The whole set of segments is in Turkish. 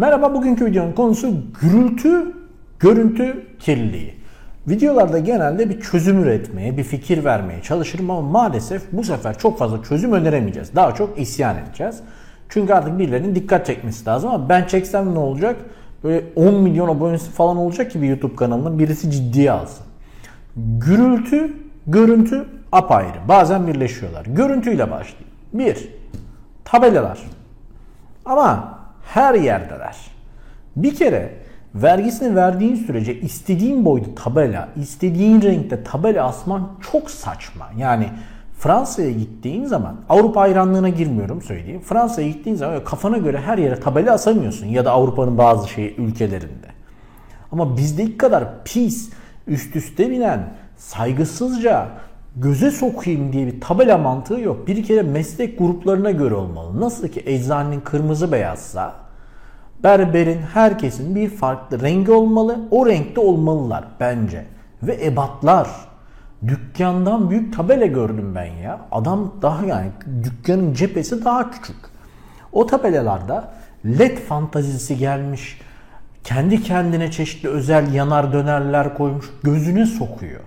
Merhaba bugünkü videonun konusu gürültü, görüntü kirliliği. Videolarda genelde bir çözüm üretmeye, bir fikir vermeye çalışırım ama maalesef bu sefer çok fazla çözüm öneremeyeceğiz. Daha çok isyan edeceğiz. Çünkü artık birilerinin dikkat çekmesi lazım ama ben çeksem ne olacak? Böyle 10 milyon abonesi falan olacak ki bir YouTube kanalının birisi ciddiye alsın. Gürültü, görüntü apayrı. Bazen birleşiyorlar. Görüntüyle başlayayım. 1. Tabelalar. Ama her yerdeler. Bir kere vergisini verdiğin sürece istediğin boyda tabela, istediğin renkte tabela asman çok saçma. Yani Fransa'ya gittiğin zaman Avrupa hayranlığına girmiyorum söyleyeyim. Fransa'ya gittiğin zaman kafana göre her yere tabela asamıyorsun ya da Avrupa'nın bazı şey ülkelerinde. Ama bizde ilk kadar pis, üst üste binen, saygısızca göze sokayım diye bir tabela mantığı yok. Bir kere meslek gruplarına göre olmalı. Nasıl ki eczanenin kırmızı beyazsa berberin herkesin bir farklı rengi olmalı. O renkte olmalılar bence. Ve ebatlar. Dükkandan büyük tabela gördüm ben ya. Adam daha yani dükkanın cephesi daha küçük. O tabelalarda led fantazisi gelmiş. Kendi kendine çeşitli özel yanar dönerler koymuş. Gözüne sokuyor.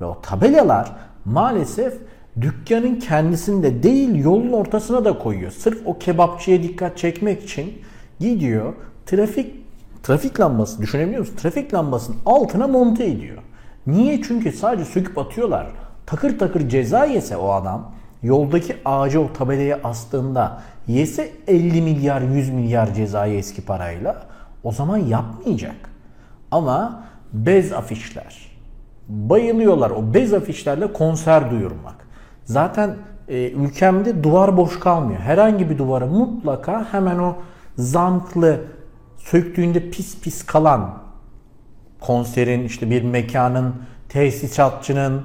Ve o tabelalar maalesef dükkanın kendisinde değil yolun ortasına da koyuyor. Sırf o kebapçıya dikkat çekmek için gidiyor trafik trafik lambası düşünebiliyor musun? Trafik lambasının altına monte ediyor. Niye? Çünkü sadece söküp atıyorlar. Takır takır ceza yese o adam yoldaki ağaca o tabelaya astığında yese 50 milyar 100 milyar cezayı eski parayla o zaman yapmayacak. Ama bez afişler. Bayılıyorlar o bez afişlerle konser duyurmak. Zaten e, ülkemde duvar boş kalmıyor. Herhangi bir duvara mutlaka hemen o zantlı söktüğünde pis pis kalan konserin işte bir mekanın tesisatçının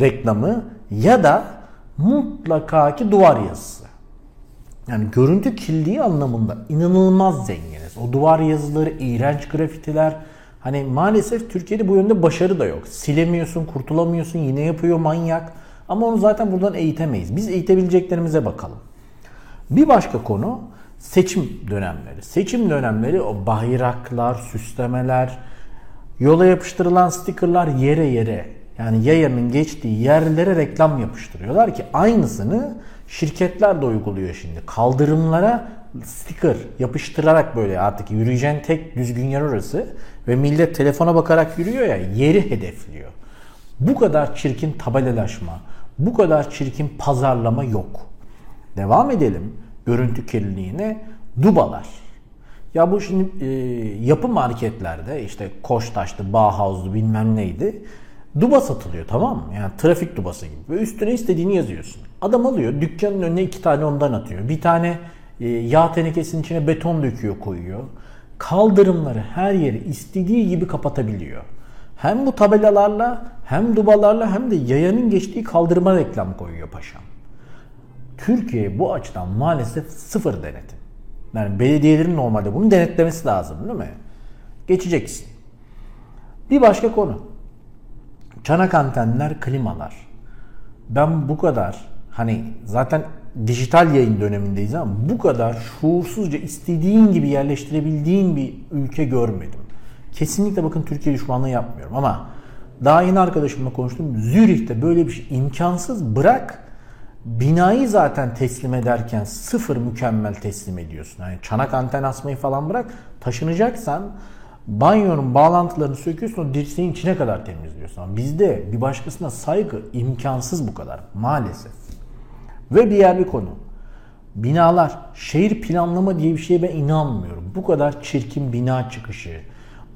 reklamı ya da mutlaka ki duvar yazısı. Yani görüntü kirliliği anlamında inanılmaz zenginiz. O duvar yazıları, iğrenç grafitiler. Hani maalesef Türkiye'de bu yönde başarı da yok. Silemiyorsun, kurtulamıyorsun, yine yapıyor manyak. Ama onu zaten buradan eğitemeyiz. Biz eğitebileceklerimize bakalım. Bir başka konu seçim dönemleri. Seçim dönemleri o bayraklar, süslemeler, yola yapıştırılan stikerler yere yere yani yayanın geçtiği yerlere reklam yapıştırıyorlar ki aynısını şirketler de uyguluyor şimdi. Kaldırımlara sticker yapıştırarak böyle artık yürüyeceğin tek düzgün yer orası ve millet telefona bakarak yürüyor ya yeri hedefliyor. Bu kadar çirkin tabelalaşma, bu kadar çirkin pazarlama yok. Devam edelim görüntü kirliliğine. Dubalar. Ya bu şimdi e, yapı marketlerde işte Koçtaş'tı, Bauhaus'du bilmem neydi. Duba satılıyor tamam mı? Yani trafik dubası gibi. Ve üstüne istediğini yazıyorsun. Adam alıyor dükkanın önüne iki tane ondan atıyor. Bir tane e, yağ tenekesinin içine beton döküyor koyuyor. Kaldırımları her yeri istediği gibi kapatabiliyor. Hem bu tabelalarla hem dubalarla hem de yayanın geçtiği kaldırıma reklam koyuyor paşam. Türkiye bu açıdan maalesef sıfır denetim. Yani belediyelerin normalde bunu denetlemesi lazım değil mi? Geçeceksin. Bir başka konu. Çanak antenler, klimalar. Ben bu kadar hani zaten dijital yayın dönemindeyiz ama bu kadar şuursuzca istediğin gibi yerleştirebildiğin bir ülke görmedim. Kesinlikle bakın Türkiye düşmanlığı yapmıyorum ama daha yeni arkadaşımla konuştum. Zürih'te böyle bir şey imkansız bırak binayı zaten teslim ederken sıfır mükemmel teslim ediyorsun. Yani çanak anten asmayı falan bırak. Taşınacaksan banyonun bağlantılarını söküyorsun o dirseğin içine kadar temizliyorsun. Ama bizde bir başkasına saygı imkansız bu kadar maalesef. Ve diğer bir konu. Binalar, şehir planlama diye bir şeye ben inanmıyorum. Bu kadar çirkin bina çıkışı,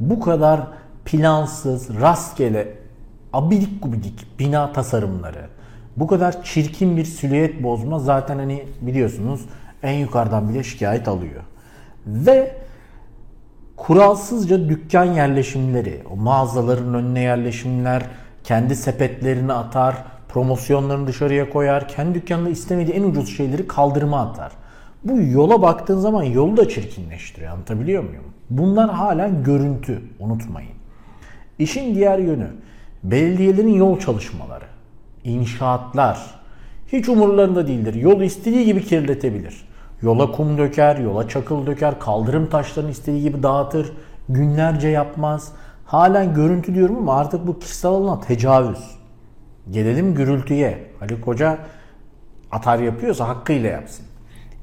bu kadar plansız, rastgele, abidik gubidik bina tasarımları, bu kadar çirkin bir silüet bozma zaten hani biliyorsunuz en yukarıdan bile şikayet alıyor. Ve kuralsızca dükkan yerleşimleri, o mağazaların önüne yerleşimler, kendi sepetlerini atar, promosyonlarını dışarıya koyar, kendi dükkanında istemediği en ucuz şeyleri kaldırıma atar. Bu yola baktığın zaman yolu da çirkinleştiriyor. Anlatabiliyor muyum? Bunlar halen görüntü. Unutmayın. İşin diğer yönü belediyelerin yol çalışmaları inşaatlar hiç umurlarında değildir. Yolu istediği gibi kirletebilir. Yola kum döker, yola çakıl döker, kaldırım taşlarını istediği gibi dağıtır. Günlerce yapmaz. Halen görüntü diyorum ama artık bu kişisel alana tecavüz. Gelelim gürültüye. Ali Koca atar yapıyorsa hakkıyla yapsın.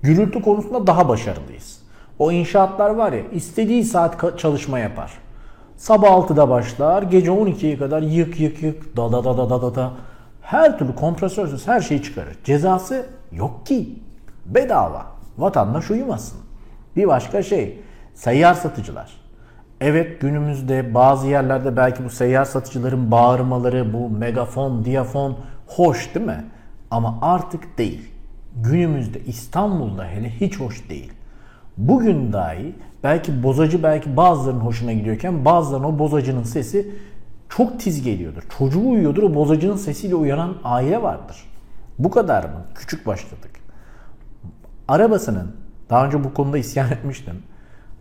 Gürültü konusunda daha başarılıyız. O inşaatlar var ya istediği saat çalışma yapar. Sabah 6'da başlar, gece 12'ye kadar yık yık yık, da da da da da da da. Her türlü kompresörsüz her şeyi çıkarır. Cezası yok ki. Bedava. Vatandaş uyumasın. Bir başka şey, seyyar satıcılar. Evet günümüzde bazı yerlerde belki bu seyyar satıcıların bağırmaları, bu megafon, diyafon hoş değil mi? Ama artık değil. Günümüzde İstanbul'da hele hiç hoş değil. Bugün dahi belki bozacı belki bazılarının hoşuna gidiyorken bazılarının o bozacının sesi çok tiz geliyordur. Çocuğu uyuyordur o bozacının sesiyle uyanan aile vardır. Bu kadar mı? Küçük başladık. Arabasının, daha önce bu konuda isyan etmiştim.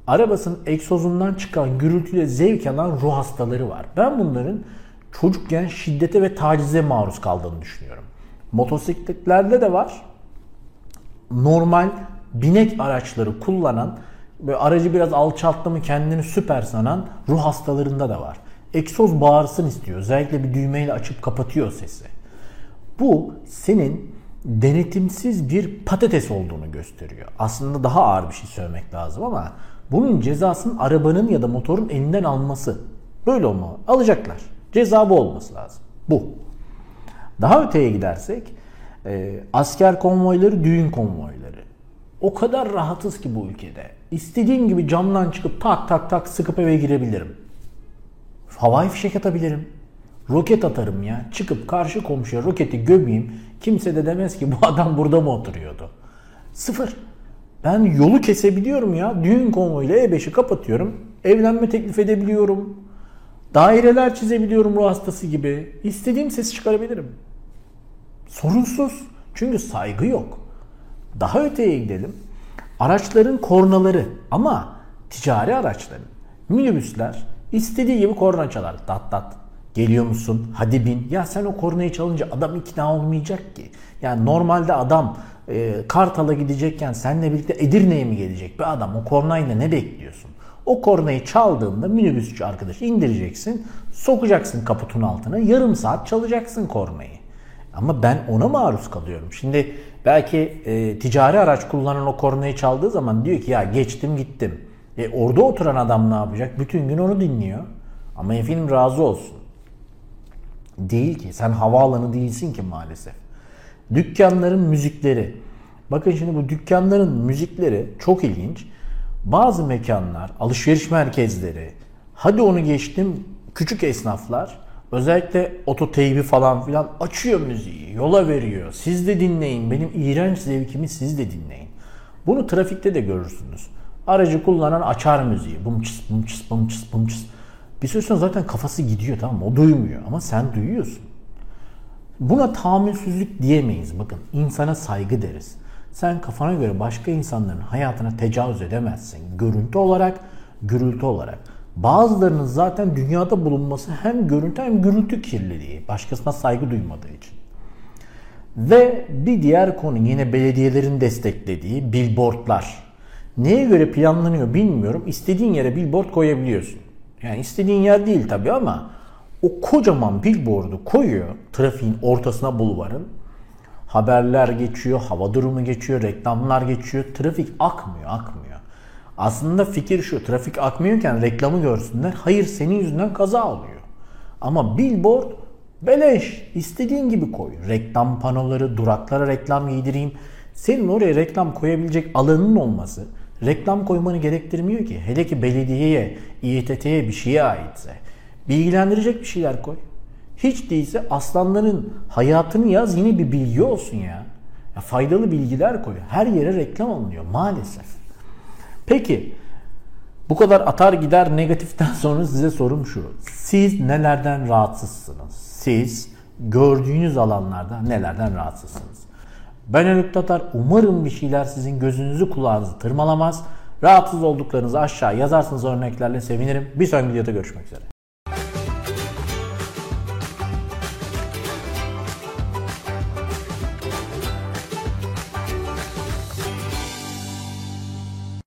Arabasının egzozundan çıkan gürültüyle zevk alan ruh hastaları var. Ben bunların çocukken şiddete ve tacize maruz kaldığını düşünüyorum. Motosikletlerde de var. Normal binek araçları kullanan ve aracı biraz alçalttı mı kendini süper sanan ruh hastalarında da var. Egzoz bağırsın istiyor. Özellikle bir düğmeyle açıp kapatıyor sesi. Bu senin denetimsiz bir patates olduğunu gösteriyor. Aslında daha ağır bir şey söylemek lazım ama bunun cezasının arabanın ya da motorun elinden alması. Böyle olmalı. Alacaklar. Ceza bu olması lazım. Bu. Daha öteye gidersek e, asker konvoyları, düğün konvoyları. O kadar rahatız ki bu ülkede. İstediğim gibi camdan çıkıp tak tak tak sıkıp eve girebilirim. Havai fişek atabilirim. Roket atarım ya. Çıkıp karşı komşuya roketi gömeyim. Kimse de demez ki bu adam burada mı oturuyordu. Sıfır. Ben yolu kesebiliyorum ya. Düğün konvoyuyla E5'i kapatıyorum. Evlenme teklif edebiliyorum. Daireler çizebiliyorum ruh hastası gibi. İstediğim sesi çıkarabilirim. Sorunsuz. Çünkü saygı yok. Daha öteye gidelim. Araçların kornaları ama ticari araçların. Minibüsler istediği gibi korna çalar. Dat dat. Geliyor musun? Hadi bin. Ya sen o kornayı çalınca adam ikna olmayacak ki. Yani normalde adam e, Kartal'a gidecekken seninle birlikte Edirne'ye mi gelecek bir adam? O kornayla ne bekliyorsun? O kornayı çaldığında minibüsçü arkadaşı indireceksin, sokacaksın kaputun altına, yarım saat çalacaksın kornayı. Ama ben ona maruz kalıyorum. Şimdi belki e, ticari araç kullanan o kornayı çaldığı zaman diyor ki ya geçtim gittim. E, orada oturan adam ne yapacak? Bütün gün onu dinliyor. Ama efendim razı olsun. Değil ki. Sen havaalanı değilsin ki maalesef. Dükkanların müzikleri. Bakın şimdi bu dükkanların müzikleri çok ilginç. Bazı mekanlar, alışveriş merkezleri, hadi onu geçtim küçük esnaflar özellikle ototeybi falan filan açıyor müziği, yola veriyor. Siz de dinleyin, benim iğrenç zevkimi siz de dinleyin. Bunu trafikte de görürsünüz. Aracı kullanan açar müziği. Bum çıs bum çıs bum çıs bum çıs. Bir süre sonra zaten kafası gidiyor tamam mı? O duymuyor ama sen duyuyorsun. Buna tahammülsüzlük diyemeyiz. Bakın insana saygı deriz. Sen kafana göre başka insanların hayatına tecavüz edemezsin. Görüntü olarak, gürültü olarak. Bazılarının zaten dünyada bulunması hem görüntü hem gürültü kirliliği. Başkasına saygı duymadığı için. Ve bir diğer konu yine belediyelerin desteklediği billboardlar. Neye göre planlanıyor bilmiyorum. İstediğin yere billboard koyabiliyorsun. Yani istediğin yer değil tabii ama o kocaman billboardu koyuyor trafiğin ortasına bulvarın. Haberler geçiyor, hava durumu geçiyor, reklamlar geçiyor. Trafik akmıyor, akmıyor. Aslında fikir şu, trafik akmıyorken reklamı görsünler. Hayır senin yüzünden kaza oluyor. Ama billboard beleş, istediğin gibi koy. Reklam panoları, duraklara reklam giydireyim. Senin oraya reklam koyabilecek alanın olması reklam koymanı gerektirmiyor ki. Hele ki belediyeye, İETT'ye bir şeye aitse. Bilgilendirecek bir şeyler koy. Hiç değilse aslanların hayatını yaz yine bir bilgi olsun ya. ya faydalı bilgiler koy. Her yere reklam alınıyor maalesef. Peki bu kadar atar gider negatiften sonra size sorum şu. Siz nelerden rahatsızsınız? Siz gördüğünüz alanlarda nelerden rahatsızsınız? Ben Haluk Tatar. Umarım bir şeyler sizin gözünüzü kulağınızı tırmalamaz. Rahatsız olduklarınızı aşağı yazarsınız örneklerle sevinirim. Bir sonraki videoda görüşmek üzere.